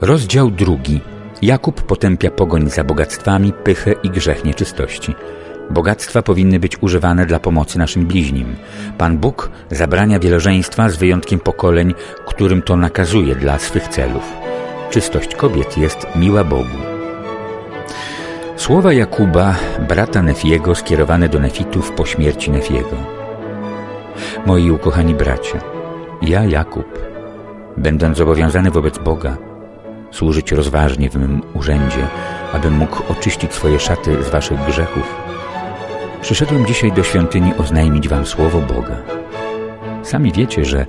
Rozdział drugi. Jakub potępia pogoń za bogactwami, pychę i grzech nieczystości. Bogactwa powinny być używane dla pomocy naszym bliźnim. Pan Bóg zabrania wielożeństwa z wyjątkiem pokoleń, którym to nakazuje dla swych celów. Czystość kobiet jest miła Bogu. Słowa Jakuba, brata Nefiego, skierowane do Nefitów po śmierci Nefiego. Moi ukochani bracia, ja, Jakub, będąc zobowiązany wobec Boga, służyć rozważnie w mym urzędzie, abym mógł oczyścić swoje szaty z waszych grzechów, przyszedłem dzisiaj do świątyni oznajmić wam słowo Boga. Sami wiecie, że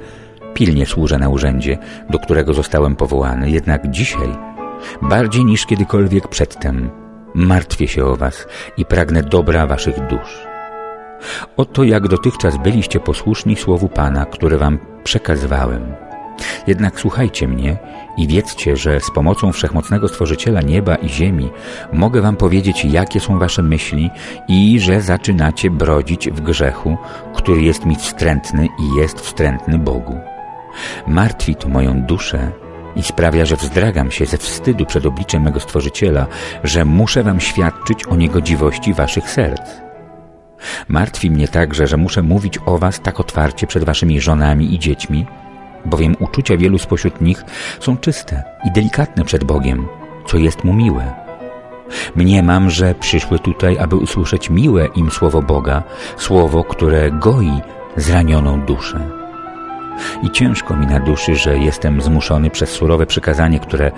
pilnie służę na urzędzie, do którego zostałem powołany, jednak dzisiaj, bardziej niż kiedykolwiek przedtem, martwię się o was i pragnę dobra waszych dusz. Oto jak dotychczas byliście posłuszni słowu Pana, które wam przekazywałem – jednak słuchajcie mnie i wiedzcie, że z pomocą Wszechmocnego Stworzyciela nieba i ziemi mogę wam powiedzieć, jakie są wasze myśli i że zaczynacie brodzić w grzechu, który jest mi wstrętny i jest wstrętny Bogu. Martwi to moją duszę i sprawia, że wzdragam się ze wstydu przed obliczem mego Stworzyciela, że muszę wam świadczyć o niegodziwości waszych serc. Martwi mnie także, że muszę mówić o was tak otwarcie przed waszymi żonami i dziećmi, bowiem uczucia wielu spośród nich są czyste i delikatne przed Bogiem, co jest Mu miłe. Mniemam, że przyszły tutaj, aby usłyszeć miłe im słowo Boga, słowo, które goi zranioną duszę. I ciężko mi na duszy, że jestem zmuszony przez surowe przykazanie, które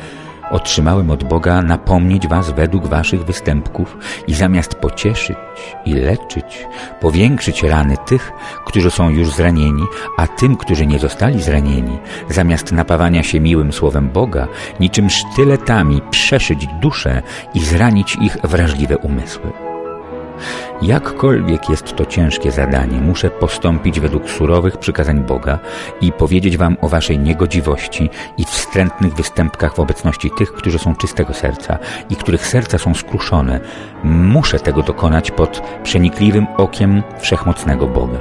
otrzymałem od Boga napomnieć was według waszych występków i zamiast pocieszyć i leczyć, powiększyć rany tych, którzy są już zranieni, a tym, którzy nie zostali zranieni, zamiast napawania się miłym słowem Boga, niczym sztyletami przeszyć duszę i zranić ich wrażliwe umysły. Jakkolwiek jest to ciężkie zadanie, muszę postąpić według surowych przykazań Boga i powiedzieć wam o waszej niegodziwości i wstrętnych występkach w obecności tych, którzy są czystego serca i których serca są skruszone. Muszę tego dokonać pod przenikliwym okiem wszechmocnego Boga.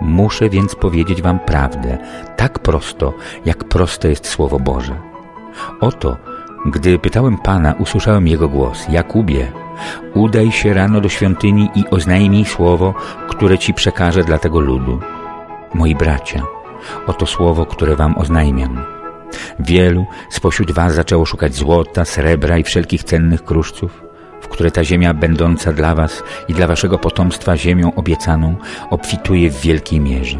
Muszę więc powiedzieć wam prawdę, tak prosto, jak proste jest Słowo Boże. Oto, gdy pytałem Pana, usłyszałem Jego głos. Jakubie, Udaj się rano do świątyni i oznajmij słowo, które Ci przekażę dla tego ludu. Moi bracia, oto słowo, które Wam oznajmiam. Wielu spośród Was zaczęło szukać złota, srebra i wszelkich cennych kruszców, w które ta ziemia będąca dla Was i dla Waszego potomstwa ziemią obiecaną obfituje w wielkiej mierze.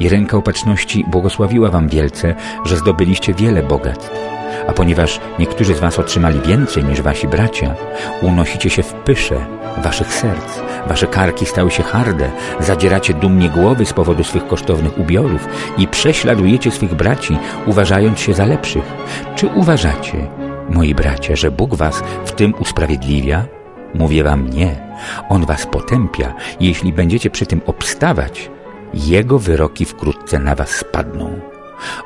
I ręka opatrzności błogosławiła Wam wielce, że zdobyliście wiele bogactw a ponieważ niektórzy z was otrzymali więcej niż wasi bracia, unosicie się w pysze waszych serc, wasze karki stały się harde, zadzieracie dumnie głowy z powodu swych kosztownych ubiorów i prześladujecie swych braci, uważając się za lepszych. Czy uważacie, moi bracia, że Bóg was w tym usprawiedliwia? Mówię wam nie. On was potępia. Jeśli będziecie przy tym obstawać, Jego wyroki wkrótce na was spadną.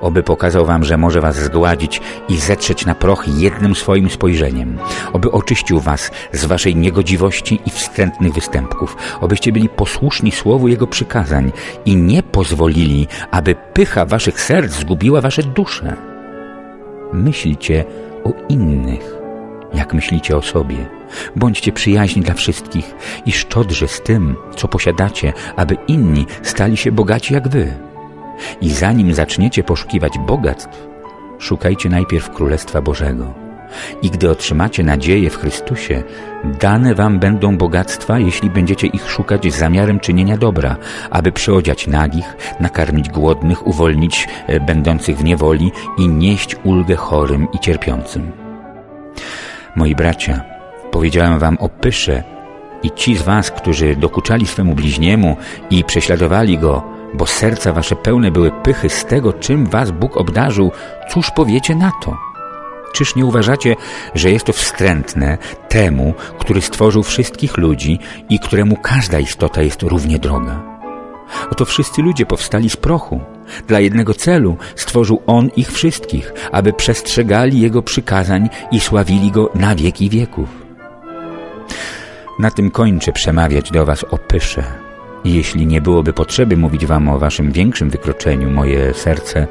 Oby pokazał wam, że może was zgładzić i zetrzeć na proch jednym swoim spojrzeniem. Oby oczyścił was z waszej niegodziwości i wstrętnych występków. Obyście byli posłuszni słowu Jego przykazań i nie pozwolili, aby pycha waszych serc zgubiła wasze dusze. Myślcie o innych, jak myślicie o sobie. Bądźcie przyjaźni dla wszystkich i szczodrzy z tym, co posiadacie, aby inni stali się bogaci jak wy. I zanim zaczniecie poszukiwać bogactw, szukajcie najpierw Królestwa Bożego. I gdy otrzymacie nadzieję w Chrystusie, dane wam będą bogactwa, jeśli będziecie ich szukać z zamiarem czynienia dobra, aby przyodziać nagich, nakarmić głodnych, uwolnić e, będących w niewoli i nieść ulgę chorym i cierpiącym. Moi bracia, powiedziałem wam o pysze i ci z was, którzy dokuczali swemu bliźniemu i prześladowali go, bo serca wasze pełne były pychy z tego, czym was Bóg obdarzył, cóż powiecie na to? Czyż nie uważacie, że jest to wstrętne temu, który stworzył wszystkich ludzi i któremu każda istota jest równie droga? Oto wszyscy ludzie powstali z prochu. Dla jednego celu stworzył On ich wszystkich, aby przestrzegali Jego przykazań i sławili Go na wieki wieków. Na tym kończę przemawiać do Was o pysze, jeśli nie byłoby potrzeby mówić wam o waszym większym wykroczeniu, moje serce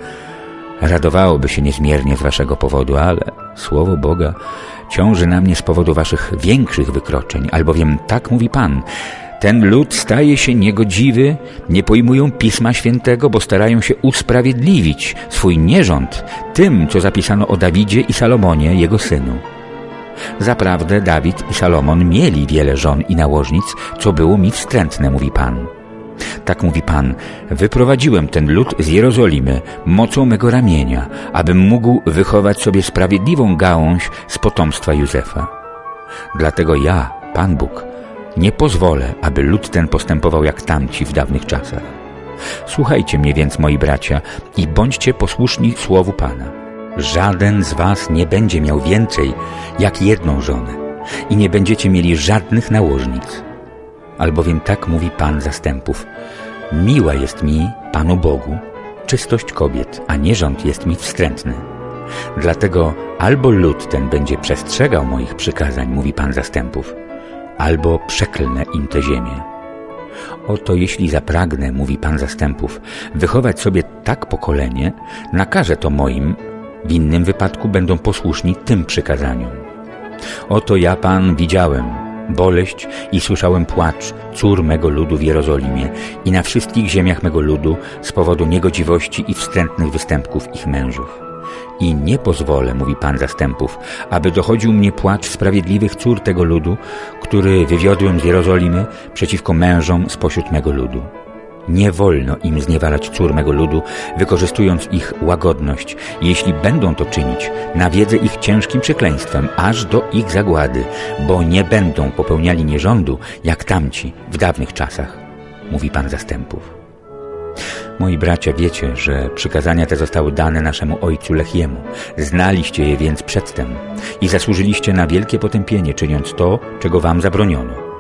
radowałoby się niezmiernie z waszego powodu, ale słowo Boga ciąży na mnie z powodu waszych większych wykroczeń, albowiem tak mówi Pan, ten lud staje się niegodziwy, nie pojmują Pisma Świętego, bo starają się usprawiedliwić swój nierząd tym, co zapisano o Dawidzie i Salomonie, jego synu. Zaprawdę Dawid i Salomon mieli wiele żon i nałożnic, co było mi wstrętne, mówi Pan. Tak mówi Pan, wyprowadziłem ten lud z Jerozolimy mocą mego ramienia, abym mógł wychować sobie sprawiedliwą gałąź z potomstwa Józefa. Dlatego ja, Pan Bóg, nie pozwolę, aby lud ten postępował jak tamci w dawnych czasach. Słuchajcie mnie więc, moi bracia, i bądźcie posłuszni słowu Pana. Żaden z was nie będzie miał więcej jak jedną żonę i nie będziecie mieli żadnych nałożnic. Albowiem tak mówi Pan zastępów. Miła jest mi, Panu Bogu, czystość kobiet, a nierząd jest mi wstrętny. Dlatego albo lud ten będzie przestrzegał moich przykazań, mówi Pan zastępów, albo przeklnę im tę ziemię. Oto jeśli zapragnę, mówi Pan zastępów, wychować sobie tak pokolenie, nakażę to moim, w innym wypadku będą posłuszni tym przykazaniom. Oto ja, Pan, widziałem boleść i słyszałem płacz cór mego ludu w Jerozolimie i na wszystkich ziemiach mego ludu z powodu niegodziwości i wstrętnych występków ich mężów. I nie pozwolę, mówi Pan zastępów, aby dochodził mnie płacz sprawiedliwych cór tego ludu, który wywiodłem z Jerozolimy przeciwko mężom spośród mego ludu. Nie wolno im zniewalać cór mego ludu, wykorzystując ich łagodność. Jeśli będą to czynić, nawiedzę ich ciężkim przekleństwem, aż do ich zagłady, bo nie będą popełniali nierządu, jak tamci w dawnych czasach, mówi Pan zastępów. Moi bracia, wiecie, że przykazania te zostały dane naszemu ojcu Lechiemu. Znaliście je więc przedtem i zasłużyliście na wielkie potępienie, czyniąc to, czego wam zabroniono.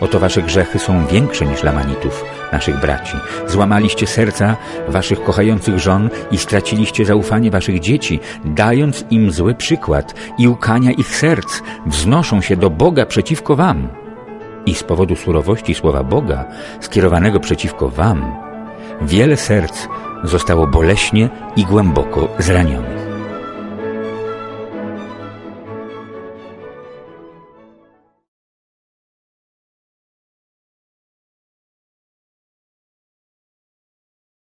Oto wasze grzechy są większe niż Lamanitów, naszych braci. Złamaliście serca waszych kochających żon i straciliście zaufanie waszych dzieci, dając im zły przykład i łkania ich serc wznoszą się do Boga przeciwko wam. I z powodu surowości słowa Boga skierowanego przeciwko wam, wiele serc zostało boleśnie i głęboko zranionych.